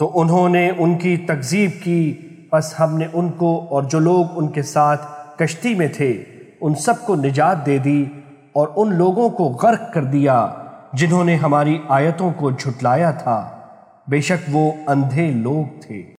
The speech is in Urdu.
تو انہوں نے ان کی تکذیب کی۔ پس ہم نے ان کو اور جو لوگ ان کے ساتھ کشتی میں تھے، ان سب کو نجات دے دی اور ان لوگوں کو غرق کر دیا جنہوں نے ہماری آیتوں کو جھٹلایا تھا۔ بے شک وہ اندھے لوگ تھے۔